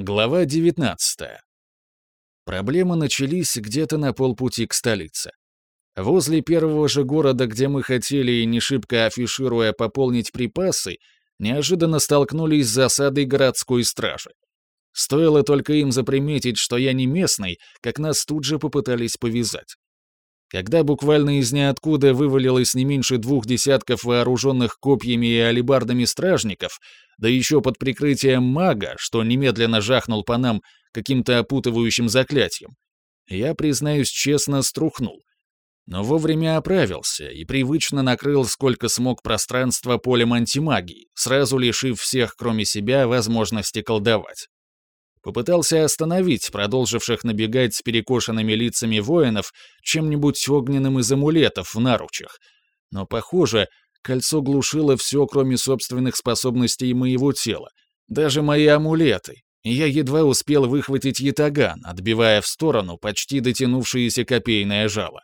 Глава 19. Проблемы начались где-то на полпути к столице. Возле первого же города, где мы хотели, не шибко афишируя, пополнить припасы, неожиданно столкнулись с засадой городской стражи. Стоило только им заприметить, что я не местный, как нас тут же попытались повязать. Когда буквально из ниоткуда вывалилось не меньше двух десятков вооруженных копьями и алебардами стражников, да еще под прикрытием мага, что немедленно жахнул по нам каким-то опутывающим заклятием, я, признаюсь честно, струхнул. Но вовремя оправился и привычно накрыл сколько смог пространства полем антимагии, сразу лишив всех, кроме себя, возможности колдовать. Попытался остановить продолживших набегать с перекошенными лицами воинов чем-нибудь огненным из амулетов в наручах. Но, похоже, кольцо глушило все, кроме собственных способностей моего тела. Даже мои амулеты. Я едва успел выхватить ятаган, отбивая в сторону почти дотянувшееся копейное жало.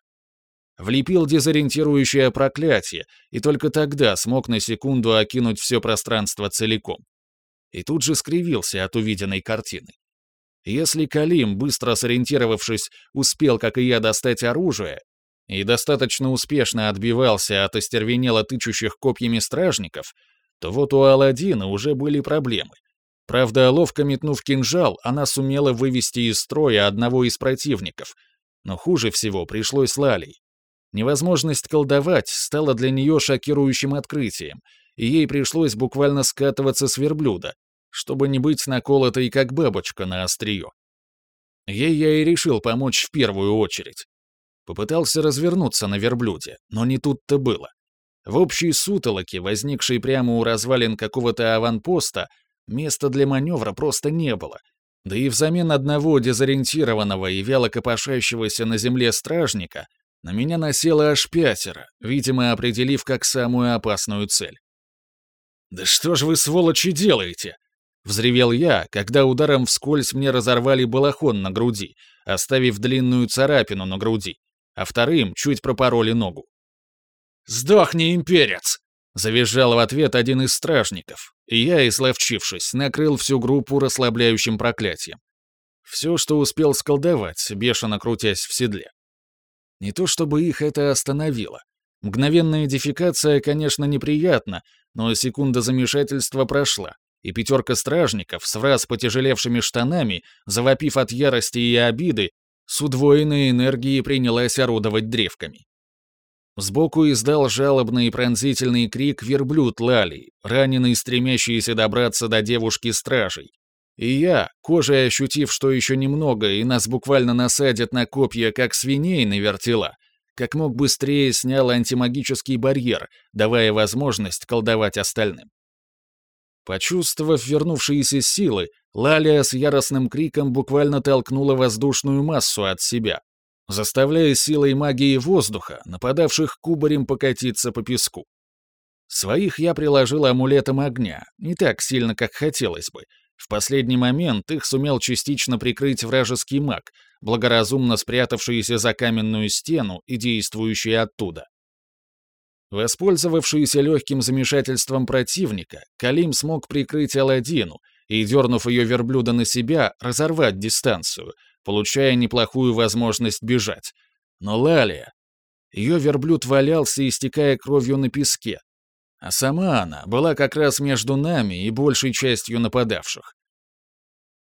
Влепил дезориентирующее проклятие, и только тогда смог на секунду окинуть все пространство целиком и тут же скривился от увиденной картины. Если Калим, быстро сориентировавшись, успел, как и я, достать оружие, и достаточно успешно отбивался от остервенело тычущих копьями стражников, то вот у Аладдина уже были проблемы. Правда, ловко метнув кинжал, она сумела вывести из строя одного из противников, но хуже всего пришлось Лалей. Невозможность колдовать стала для нее шокирующим открытием, и ей пришлось буквально скатываться с верблюда, чтобы не быть наколотой, как бабочка на острие. Ей я и решил помочь в первую очередь. Попытался развернуться на верблюде, но не тут-то было. В общей сутолоке, возникшей прямо у развалин какого-то аванпоста, места для маневра просто не было. Да и взамен одного дезориентированного и вяло копошащегося на земле стражника на меня насело аж пятеро, видимо, определив как самую опасную цель. «Да что ж вы, сволочи, делаете?» Взревел я, когда ударом вскользь мне разорвали балахон на груди, оставив длинную царапину на груди, а вторым чуть пропороли ногу. «Сдохни, имперец!» — завизжал в ответ один из стражников, и я, изловчившись, накрыл всю группу расслабляющим проклятием. Все, что успел сколдовать, бешено крутясь в седле. Не то чтобы их это остановило. Мгновенная дефекация, конечно, неприятна, но секунда замешательства прошла, и пятерка стражников с враз потяжелевшими штанами, завопив от ярости и обиды, с удвоенной энергией принялась орудовать древками. Сбоку издал жалобный и пронзительный крик верблюд Лали, раненый, стремящийся добраться до девушки-стражей. И я, кожей ощутив, что еще немного, и нас буквально насадят на копья, как свиней на вертела, как мог быстрее снял антимагический барьер, давая возможность колдовать остальным. Почувствовав вернувшиеся силы, Лалия с яростным криком буквально толкнула воздушную массу от себя, заставляя силой магии воздуха нападавших кубарем покатиться по песку. Своих я приложил амулетом огня, не так сильно, как хотелось бы. В последний момент их сумел частично прикрыть вражеский маг, благоразумно спрятавшийся за каменную стену и действующий оттуда. Воспользовавшийся легким замешательством противника, Калим смог прикрыть Аладдину и, дернув ее верблюда на себя, разорвать дистанцию, получая неплохую возможность бежать. Но Лалия... Ее верблюд валялся, истекая кровью на песке. А сама она была как раз между нами и большей частью нападавших.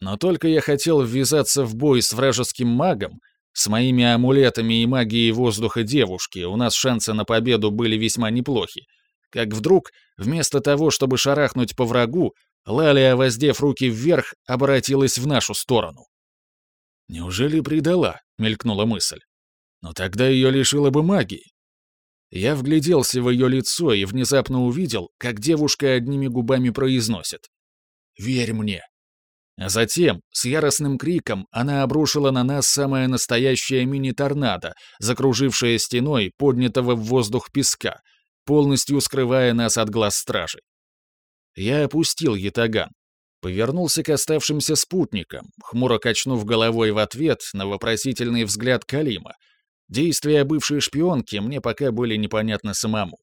Но только я хотел ввязаться в бой с вражеским магом, с моими амулетами и магией воздуха девушки у нас шансы на победу были весьма неплохи. Как вдруг, вместо того, чтобы шарахнуть по врагу, Лалия, воздев руки вверх, обратилась в нашу сторону. «Неужели предала?» — мелькнула мысль. «Но тогда ее лишила бы магии». Я вгляделся в ее лицо и внезапно увидел, как девушка одними губами произносит. «Верь мне, а затем, с яростным криком, она обрушила на нас самое настоящее мини-торнадо, закружившее стеной поднятого в воздух песка, полностью скрывая нас от глаз стражи. Я опустил ятаган, повернулся к оставшимся спутникам, хмуро качнув головой в ответ на вопросительный взгляд Калима. Действия бывшей шпионки мне пока были непонятны самому.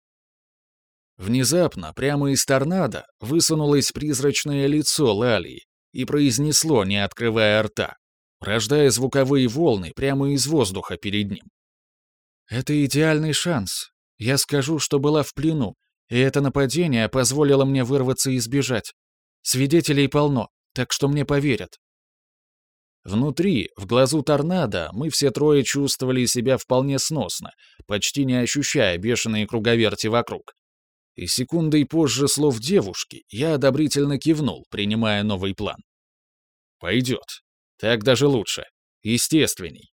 Внезапно, прямо из торнадо, высунулось призрачное лицо Лалии, и произнесло, не открывая рта, рождая звуковые волны прямо из воздуха перед ним. «Это идеальный шанс. Я скажу, что была в плену, и это нападение позволило мне вырваться и сбежать. Свидетелей полно, так что мне поверят. Внутри, в глазу торнадо, мы все трое чувствовали себя вполне сносно, почти не ощущая бешеные круговерти вокруг. И секундой позже слов девушки я одобрительно кивнул, принимая новый план. «Пойдет. Так даже лучше. Естественней».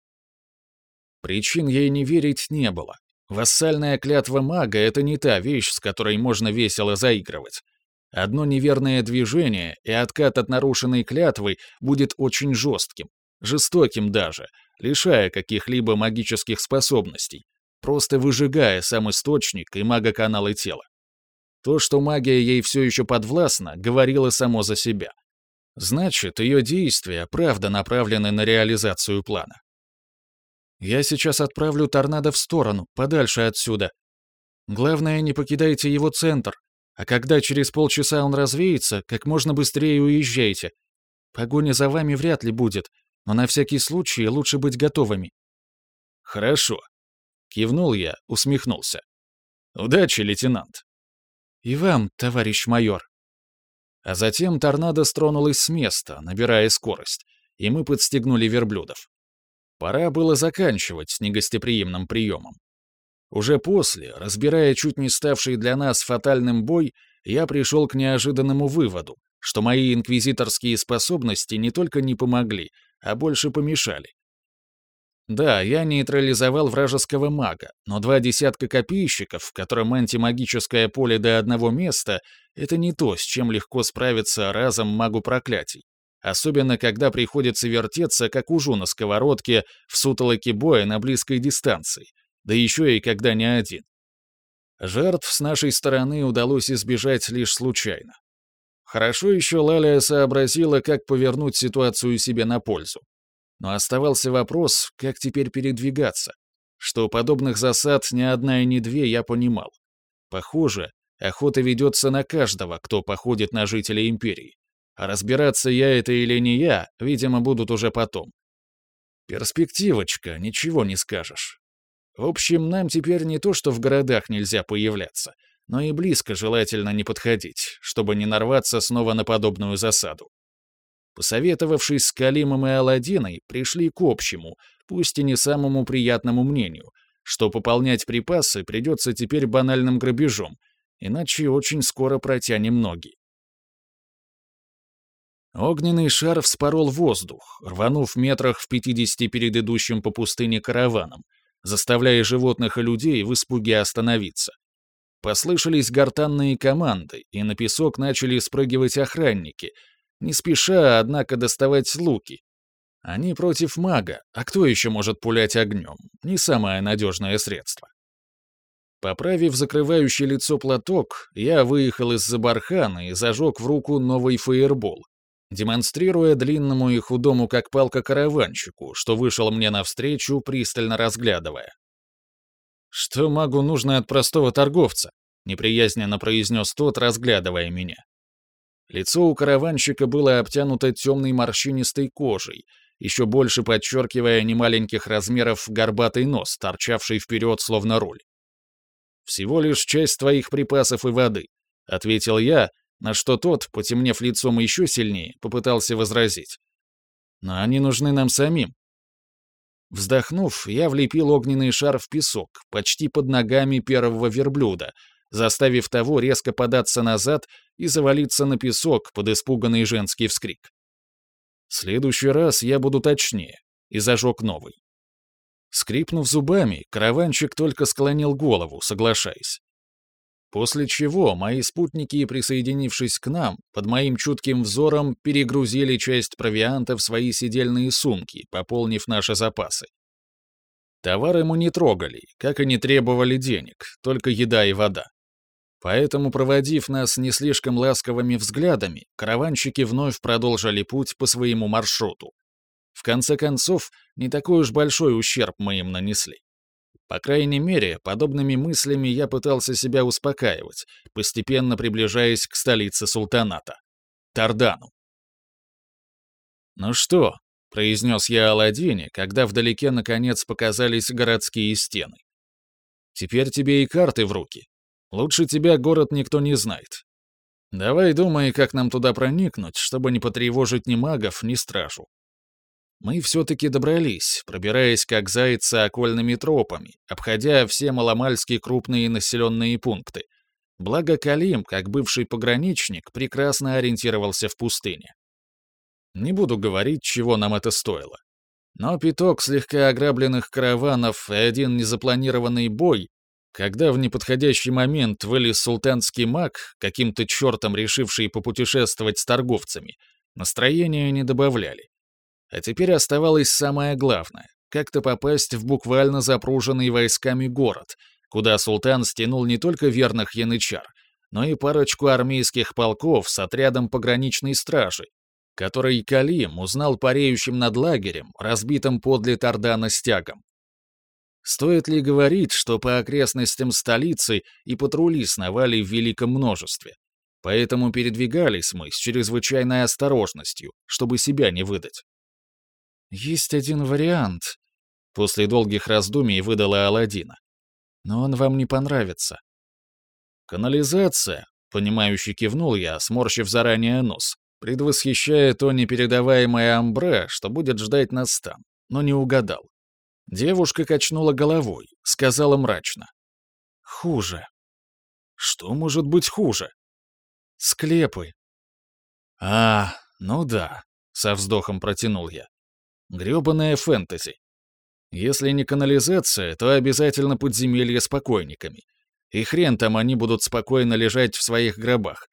Причин ей не верить не было. Вассальная клятва мага — это не та вещь, с которой можно весело заигрывать. Одно неверное движение, и откат от нарушенной клятвы будет очень жестким, жестоким даже, лишая каких-либо магических способностей, просто выжигая сам источник и магоканалы тела. То, что магия ей все еще подвластна, говорило само за себя. Значит, ее действия правда направлены на реализацию плана. «Я сейчас отправлю торнадо в сторону, подальше отсюда. Главное, не покидайте его центр, а когда через полчаса он развеется, как можно быстрее уезжайте. Погоня за вами вряд ли будет, но на всякий случай лучше быть готовыми». «Хорошо», — кивнул я, усмехнулся. «Удачи, лейтенант». «И вам, товарищ майор». А затем торнадо стронулось с места, набирая скорость, и мы подстегнули верблюдов. Пора было заканчивать с негостеприимным приемом. Уже после, разбирая чуть не ставший для нас фатальным бой, я пришел к неожиданному выводу, что мои инквизиторские способности не только не помогли, а больше помешали. Да, я нейтрализовал вражеского мага, но два десятка копейщиков, в котором антимагическое поле до одного места, это не то, с чем легко справиться разом магу проклятий. Особенно, когда приходится вертеться, как ужу на сковородке, в сутолоке боя на близкой дистанции, да еще и когда не один. Жертв с нашей стороны удалось избежать лишь случайно. Хорошо еще Лалия сообразила, как повернуть ситуацию себе на пользу. Но оставался вопрос, как теперь передвигаться. Что подобных засад ни одна и ни две я понимал. Похоже, охота ведется на каждого, кто походит на жителей Империи. А разбираться я это или не я, видимо, будут уже потом. Перспективочка, ничего не скажешь. В общем, нам теперь не то, что в городах нельзя появляться, но и близко желательно не подходить, чтобы не нарваться снова на подобную засаду. Посоветовавшись с Калимом и Аладдиной, пришли к общему, пусть и не самому приятному мнению, что пополнять припасы придется теперь банальным грабежом, иначе очень скоро протянем ноги. Огненный шар вспорол воздух, рванув метрах в пятидесяти перед идущим по пустыне караваном, заставляя животных и людей в испуге остановиться. Послышались гортанные команды, и на песок начали спрыгивать охранники, не спеша, однако, доставать луки. Они против мага, а кто еще может пулять огнем? Не самое надежное средство. Поправив закрывающий лицо платок, я выехал из-за бархана и зажег в руку новый фаербол, демонстрируя длинному и худому как палка караванщику, что вышел мне навстречу, пристально разглядывая. «Что магу нужно от простого торговца?» — неприязненно произнес тот, разглядывая меня. Лицо у караванщика было обтянуто темной морщинистой кожей, еще больше подчеркивая немаленьких размеров горбатый нос, торчавший вперед словно руль. «Всего лишь часть твоих припасов и воды», — ответил я, на что тот, потемнев лицом еще сильнее, попытался возразить. «Но они нужны нам самим». Вздохнув, я влепил огненный шар в песок, почти под ногами первого верблюда, заставив того резко податься назад и завалиться на песок под испуганный женский вскрик. Следующий раз я буду точнее, и зажег новый. Скрипнув зубами, караванчик только склонил голову, соглашаясь. После чего мои спутники, присоединившись к нам, под моим чутким взором перегрузили часть провианта в свои сидельные сумки, пополнив наши запасы. Товары мы не трогали, как и не требовали денег, только еда и вода. Поэтому, проводив нас не слишком ласковыми взглядами, караванщики вновь продолжили путь по своему маршруту. В конце концов, не такой уж большой ущерб мы им нанесли. По крайней мере, подобными мыслями я пытался себя успокаивать, постепенно приближаясь к столице султаната — Тардану. «Ну что?» — произнес я Аладдине, когда вдалеке наконец показались городские стены. «Теперь тебе и карты в руки. Лучше тебя город никто не знает. Давай думай, как нам туда проникнуть, чтобы не потревожить ни магов, ни стражу. Мы все-таки добрались, пробираясь как зайцы окольными тропами, обходя все маломальски крупные населенные пункты. Благо Калим, как бывший пограничник, прекрасно ориентировался в пустыне. Не буду говорить, чего нам это стоило. Но пяток слегка ограбленных караванов и один незапланированный бой когда в неподходящий момент вылез султанский маг, каким-то чертом решивший попутешествовать с торговцами, настроения не добавляли. А теперь оставалось самое главное — как-то попасть в буквально запруженный войсками город, куда султан стянул не только верных янычар, но и парочку армейских полков с отрядом пограничной стражи, который Калим узнал пареющим над лагерем, разбитым подле Тардана стягом. Стоит ли говорить, что по окрестностям столицы и патрули сновали в великом множестве? Поэтому передвигались мы с чрезвычайной осторожностью, чтобы себя не выдать. «Есть один вариант», — после долгих раздумий выдала Аладдина. «Но он вам не понравится». «Канализация», — понимающе кивнул я, сморщив заранее нос, предвосхищая то непередаваемое амбре, что будет ждать нас там, но не угадал. Девушка качнула головой, сказала мрачно. «Хуже». «Что может быть хуже?» «Склепы». «А, ну да», — со вздохом протянул я. «Грёбаная фэнтези. Если не канализация, то обязательно подземелье с покойниками. И хрен там они будут спокойно лежать в своих гробах.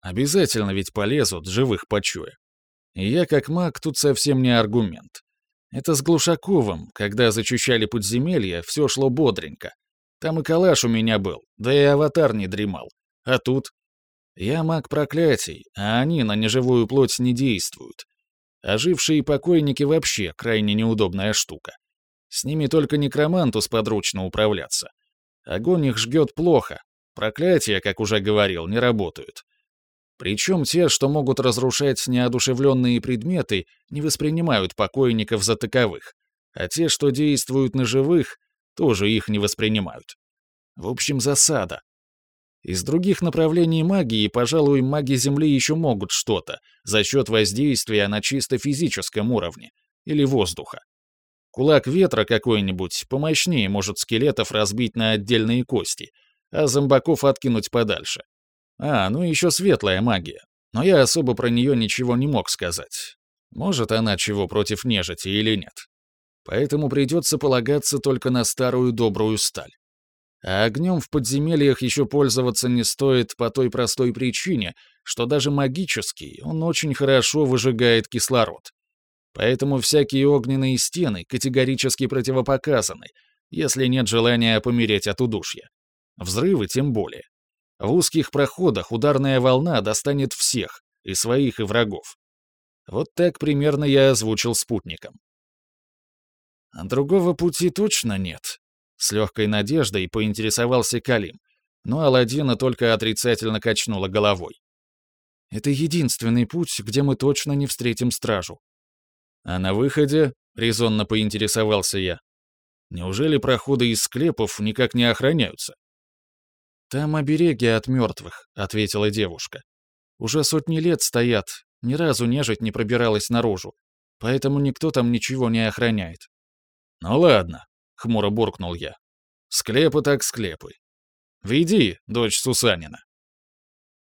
Обязательно ведь полезут, живых почуя. И я, как маг, тут совсем не аргумент. Это с Глушаковым, когда зачищали подземелья, все шло бодренько. Там и калаш у меня был, да и аватар не дремал. А тут... Я маг проклятий, а они на неживую плоть не действуют. Ожившие покойники вообще крайне неудобная штука. С ними только некроманту сподручно управляться. Огонь их жгет плохо. Проклятия, как уже говорил, не работают. Причем те, что могут разрушать неодушевленные предметы, не воспринимают покойников за таковых, а те, что действуют на живых, тоже их не воспринимают. В общем, засада. Из других направлений магии, пожалуй, маги Земли еще могут что-то за счет воздействия на чисто физическом уровне или воздуха. Кулак ветра какой-нибудь помощнее может скелетов разбить на отдельные кости, а зомбаков откинуть подальше. А, ну еще светлая магия. Но я особо про нее ничего не мог сказать. Может, она чего против нежити или нет. Поэтому придется полагаться только на старую добрую сталь. А огнем в подземельях еще пользоваться не стоит по той простой причине, что даже магический он очень хорошо выжигает кислород. Поэтому всякие огненные стены категорически противопоказаны, если нет желания помереть от удушья. Взрывы тем более. В узких проходах ударная волна достанет всех, и своих, и врагов. Вот так примерно я озвучил спутникам. Другого пути точно нет. С легкой надеждой поинтересовался Калим, но Аладдина только отрицательно качнула головой. Это единственный путь, где мы точно не встретим стражу. А на выходе, резонно поинтересовался я, неужели проходы из склепов никак не охраняются? «Там обереги от мертвых», — ответила девушка. «Уже сотни лет стоят, ни разу нежить не пробиралась наружу, поэтому никто там ничего не охраняет». «Ну ладно», — хмуро буркнул я. «Склепы так склепы. Веди, дочь Сусанина».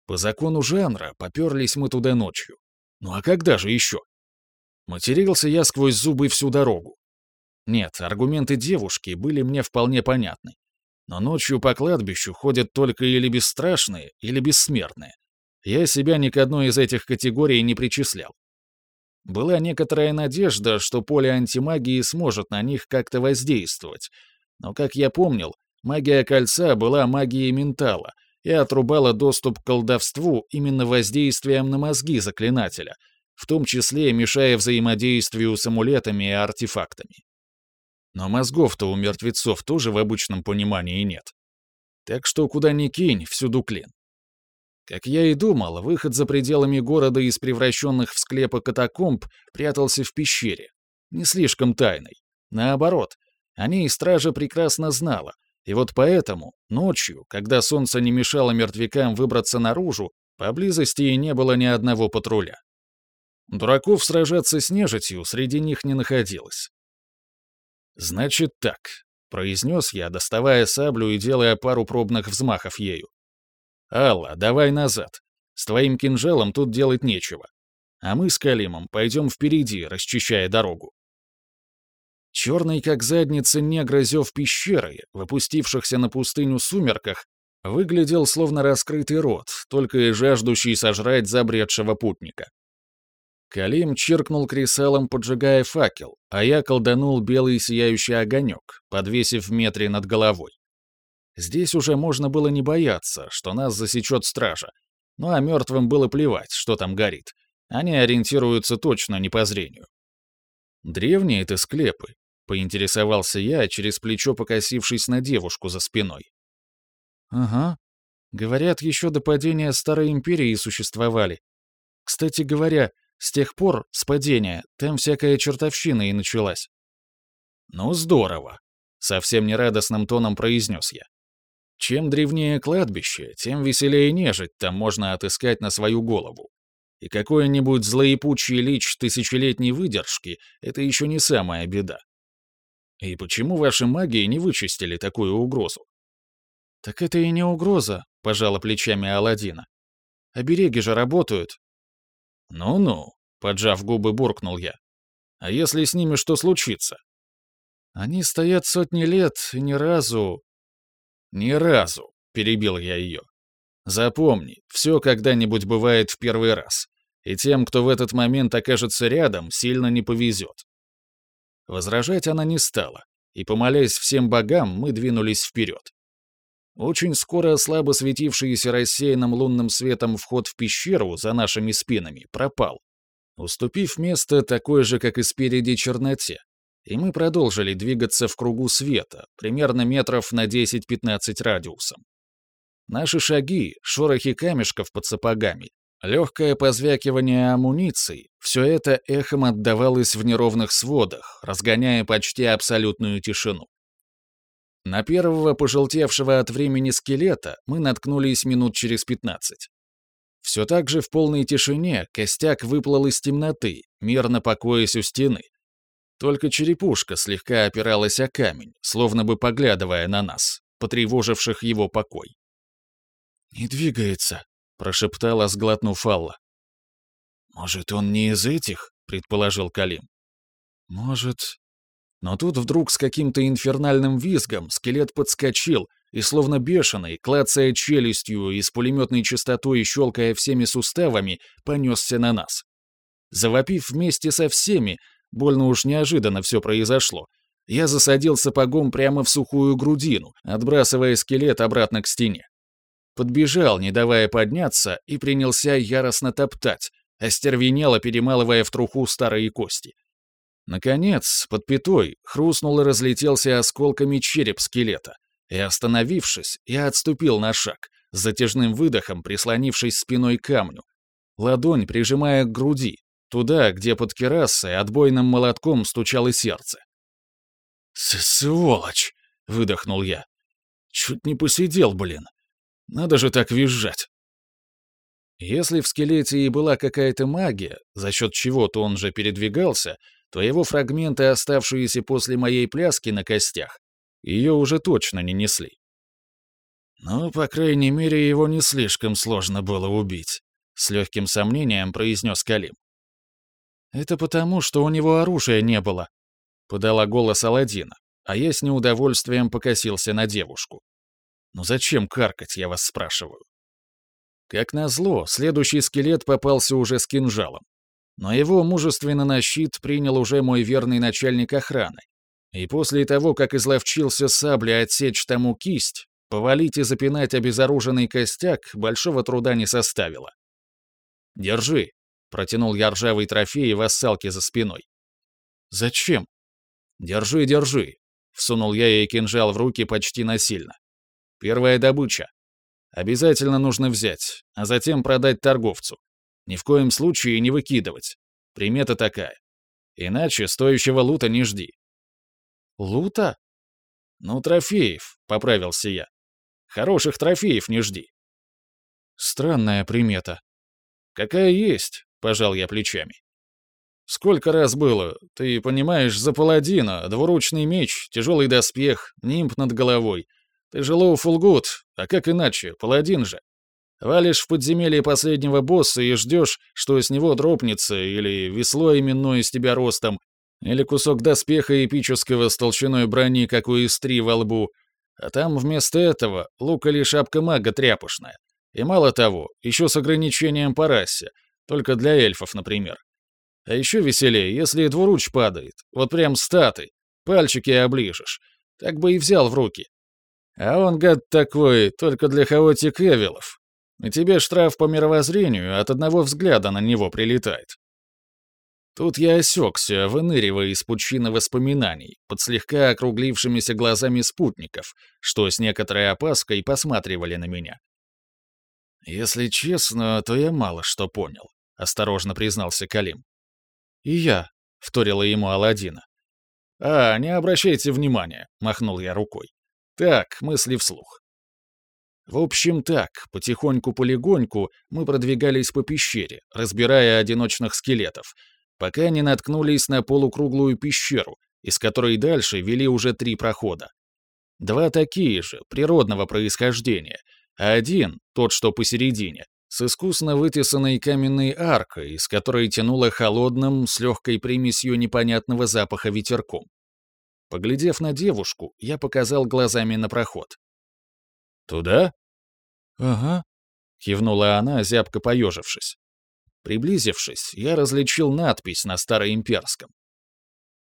По закону жанра поперлись мы туда ночью. Ну а когда же еще? Матерился я сквозь зубы всю дорогу. Нет, аргументы девушки были мне вполне понятны. Но ночью по кладбищу ходят только или бесстрашные, или бессмертные. Я себя ни к одной из этих категорий не причислял. Была некоторая надежда, что поле антимагии сможет на них как-то воздействовать. Но, как я помнил, магия кольца была магией ментала и отрубала доступ к колдовству именно воздействием на мозги заклинателя, в том числе мешая взаимодействию с амулетами и артефактами. Но мозгов-то у мертвецов тоже в обычном понимании нет. Так что куда ни кинь, всюду клин. Как я и думал, выход за пределами города из превращенных в склепы катакомб прятался в пещере. Не слишком тайной. Наоборот, о ней стража прекрасно знала, и вот поэтому, ночью, когда солнце не мешало мертвякам выбраться наружу, поблизости и не было ни одного патруля. Дураков сражаться с нежитью среди них не находилось. «Значит так», — произнес я, доставая саблю и делая пару пробных взмахов ею. «Алла, давай назад. С твоим кинжалом тут делать нечего. А мы с Калимом пойдем впереди, расчищая дорогу. Черный, как задница негра зев пещеры, выпустившихся на пустыню сумерках, выглядел словно раскрытый рот, только и жаждущий сожрать забредшего путника. Калим чиркнул кресалом, поджигая факел, а я колданул белый сияющий огонек, подвесив в метре над головой. Здесь уже можно было не бояться, что нас засечет стража. Ну а мертвым было плевать, что там горит. Они ориентируются точно не по зрению. Древние это склепы, Поинтересовался я, через плечо покосившись на девушку за спиной. «Ага. Говорят, еще до падения Старой Империи существовали. Кстати говоря, с тех пор, с падения, там всякая чертовщина и началась». «Ну, здорово», — совсем нерадостным тоном произнес я. «Чем древнее кладбище, тем веселее нежить там можно отыскать на свою голову. И какой-нибудь злоепучий лич тысячелетней выдержки — это еще не самая беда. И почему ваши магии не вычистили такую угрозу? Так это и не угроза, пожала плечами Аладдина. Обереги же работают. Ну-ну, поджав губы, буркнул я. А если с ними что случится? Они стоят сотни лет и ни разу... Ни разу, перебил я ее. Запомни, все когда-нибудь бывает в первый раз. И тем, кто в этот момент окажется рядом, сильно не повезет. Возражать она не стала, и, помолясь всем богам, мы двинулись вперед. Очень скоро слабо светившийся рассеянным лунным светом вход в пещеру за нашими спинами пропал, уступив место такой же, как и спереди, черноте, и мы продолжили двигаться в кругу света, примерно метров на 10-15 радиусом. Наши шаги, шорохи камешков под сапогами, Легкое позвякивание амуниции — все это эхом отдавалось в неровных сводах, разгоняя почти абсолютную тишину. На первого пожелтевшего от времени скелета мы наткнулись минут через пятнадцать. Все так же в полной тишине костяк выплыл из темноты, мирно покоясь у стены. Только черепушка слегка опиралась о камень, словно бы поглядывая на нас, потревоживших его покой. «Не двигается», прошептала, сглотнув Алла. «Может, он не из этих?» — предположил Калим. «Может...» Но тут вдруг с каким-то инфернальным визгом скелет подскочил и, словно бешеный, клацая челюстью и с пулеметной частотой щелкая всеми суставами, понесся на нас. Завопив вместе со всеми, больно уж неожиданно все произошло, я засадил сапогом прямо в сухую грудину, отбрасывая скелет обратно к стене подбежал, не давая подняться, и принялся яростно топтать, остервенело перемалывая в труху старые кости. Наконец, под пятой хрустнул и разлетелся осколками череп скелета, и, остановившись, я отступил на шаг, с затяжным выдохом прислонившись спиной к камню, ладонь прижимая к груди, туда, где под керасой отбойным молотком стучало сердце. «Сволочь!» — выдохнул я. «Чуть не посидел, блин. Надо же так визжать. Если в скелете и была какая-то магия, за счет чего-то он же передвигался, то его фрагменты, оставшиеся после моей пляски на костях, ее уже точно не несли. «Ну, по крайней мере, его не слишком сложно было убить», — с легким сомнением произнес Калим. «Это потому, что у него оружия не было», — подала голос Аладдина, а я с неудовольствием покосился на девушку. Ну зачем каркать, я вас спрашиваю? Как назло, следующий скелет попался уже с кинжалом. Но его мужественно на щит принял уже мой верный начальник охраны. И после того, как изловчился саблей отсечь тому кисть, повалить и запинать обезоруженный костяк большого труда не составило. «Держи», — протянул я ржавый трофей вассалки за спиной. «Зачем?» «Держи, держи», — всунул я ей кинжал в руки почти насильно. Первая добыча. Обязательно нужно взять, а затем продать торговцу. Ни в коем случае не выкидывать. Примета такая. Иначе стоящего лута не жди. Лута? Ну, трофеев, поправился я. Хороших трофеев не жди. Странная примета. Какая есть, пожал я плечами. Сколько раз было, ты понимаешь, за паладина, двуручный меч, тяжелый доспех, нимб над головой. Ты же Лоу Фулгут, а как иначе, паладин же. Валишь в подземелье последнего босса и ждешь, что с него дропнется, или весло именное с тебя ростом, или кусок доспеха эпического с толщиной брони, как у истри во лбу. А там вместо этого лук или шапка мага тряпушная. И мало того, еще с ограничением по расе, только для эльфов, например. А еще веселее, если двуруч падает, вот прям статы, пальчики оближешь. Так бы и взял в руки. А он, гад такой, только для хаотик эвилов. Тебе штраф по мировоззрению от одного взгляда на него прилетает. Тут я осекся, выныривая из пучины воспоминаний, под слегка округлившимися глазами спутников, что с некоторой опаской посматривали на меня. «Если честно, то я мало что понял», — осторожно признался Калим. «И я», — вторила ему Аладдина. «А, не обращайте внимания», — махнул я рукой. «Так, мысли вслух». В общем так, потихоньку-полегоньку мы продвигались по пещере, разбирая одиночных скелетов, пока не наткнулись на полукруглую пещеру, из которой дальше вели уже три прохода. Два такие же, природного происхождения, а один, тот, что посередине, с искусно вытесанной каменной аркой, из которой тянуло холодным, с легкой примесью непонятного запаха ветерком. Поглядев на девушку, я показал глазами на проход. «Туда?» «Ага», — кивнула она, зябко поежившись. Приблизившись, я различил надпись на староимперском.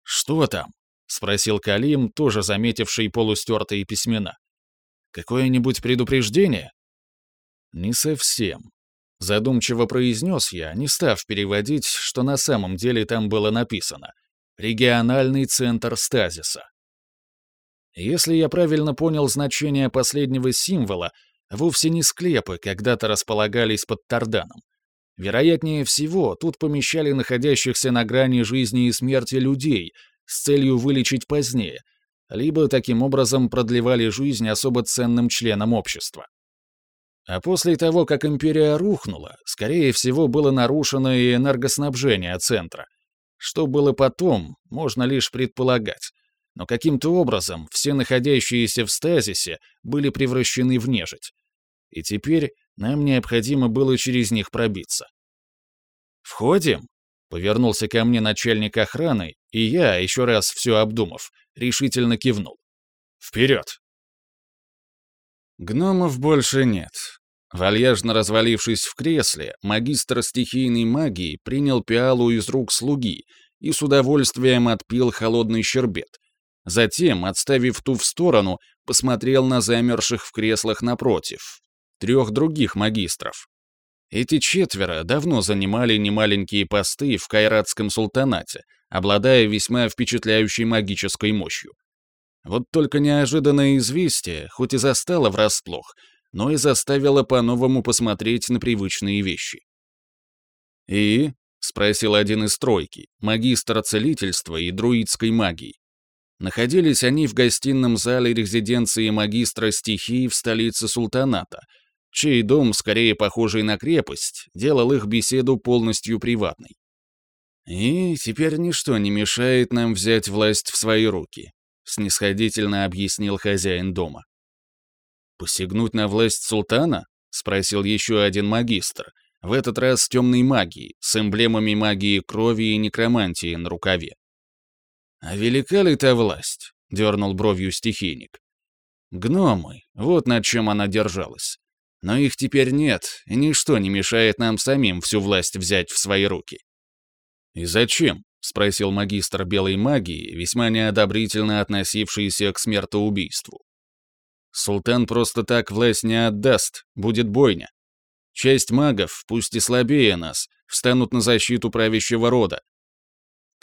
«Что там?» — спросил Калим, тоже заметивший полустертые письмена. «Какое-нибудь предупреждение?» «Не совсем», Задумчиво произнес я, не став переводить, что на самом деле там было написано. Региональный центр стазиса. Если я правильно понял значение последнего символа, вовсе не склепы когда-то располагались под Тарданом. Вероятнее всего, тут помещали находящихся на грани жизни и смерти людей с целью вылечить позднее, либо таким образом продлевали жизнь особо ценным членам общества. А после того, как империя рухнула, скорее всего, было нарушено и энергоснабжение центра. Что было потом, можно лишь предполагать. Но каким-то образом все находящиеся в стазисе были превращены в нежить. И теперь нам необходимо было через них пробиться. «Входим?» — повернулся ко мне начальник охраны, и я, еще раз все обдумав, решительно кивнул. «Вперед!» Гномов больше нет. Вальяжно развалившись в кресле, магистр стихийной магии принял пиалу из рук слуги и с удовольствием отпил холодный щербет. Затем, отставив ту в сторону, посмотрел на замерших в креслах напротив. Трех других магистров. Эти четверо давно занимали немаленькие посты в Кайратском султанате, обладая весьма впечатляющей магической мощью. Вот только неожиданное известие, хоть и застало врасплох, но и заставило по-новому посмотреть на привычные вещи. «И?» — спросил один из тройки, магистр целительства и друидской магии. Находились они в гостином зале резиденции магистра стихии в столице султаната, чей дом, скорее похожий на крепость, делал их беседу полностью приватной. «И теперь ничто не мешает нам взять власть в свои руки», снисходительно объяснил хозяин дома. «Посягнуть на власть султана?» — спросил еще один магистр, в этот раз темной магии, с эмблемами магии крови и некромантии на рукаве. «А велика ли та власть?» — дернул бровью стихийник. «Гномы, вот над чем она держалась. Но их теперь нет, и ничто не мешает нам самим всю власть взять в свои руки». «И зачем?» — спросил магистр белой магии, весьма неодобрительно относившийся к смертоубийству. «Султан просто так власть не отдаст, будет бойня. Часть магов, пусть и слабее нас, встанут на защиту правящего рода.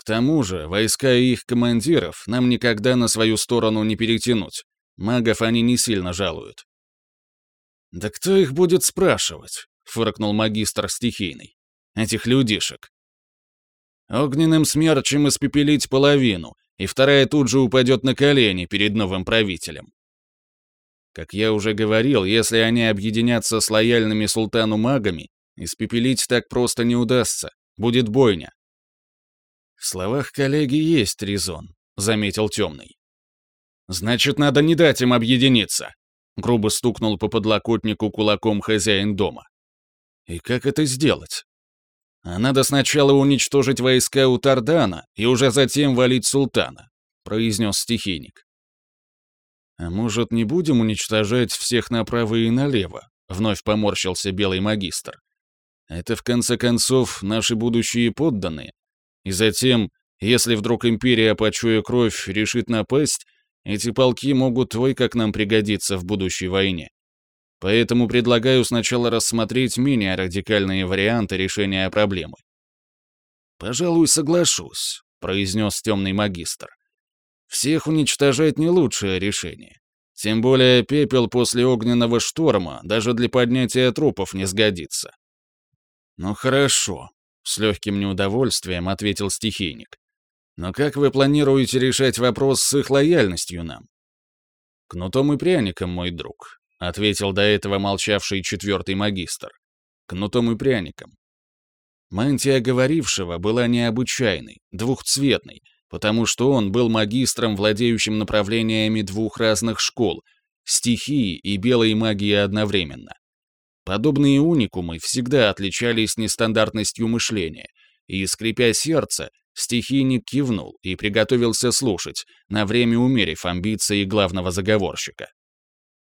Тому же, войска и их командиров нам никогда на свою сторону не перетянуть. Магов они не сильно жалуют. «Да кто их будет спрашивать?» — фыркнул магистр стихийный. «Этих людишек. Огненным смерчем испепелить половину, и вторая тут же упадет на колени перед новым правителем. Как я уже говорил, если они объединятся с лояльными султану магами, испепелить так просто не удастся, будет бойня. В словах коллеги есть резон, заметил темный. Значит, надо не дать им объединиться, грубо стукнул по подлокотнику кулаком хозяин дома. И как это сделать? А надо сначала уничтожить войска у Тардана и уже затем валить султана, произнес стихийник. А может, не будем уничтожать всех направо и налево? Вновь поморщился белый магистр. Это, в конце концов, наши будущие подданные. И затем, если вдруг империя, почуя кровь, решит напасть, эти полки могут твой как нам пригодиться в будущей войне. Поэтому предлагаю сначала рассмотреть менее радикальные варианты решения проблемы. «Пожалуй, соглашусь», — произнес темный магистр. «Всех уничтожать не лучшее решение. Тем более пепел после огненного шторма даже для поднятия трупов не сгодится». «Ну хорошо», — с легким неудовольствием ответил стихийник. «Но как вы планируете решать вопрос с их лояльностью нам?» «Кнутом и пряником, мой друг ответил до этого молчавший четвертый магистр. Кнутом и пряником. Мантия говорившего была необычайной, двухцветной, потому что он был магистром, владеющим направлениями двух разных школ — стихии и белой магии одновременно. Подобные уникумы всегда отличались нестандартностью мышления, и, скрипя сердце, стихийник кивнул и приготовился слушать, на время умерив амбиции главного заговорщика.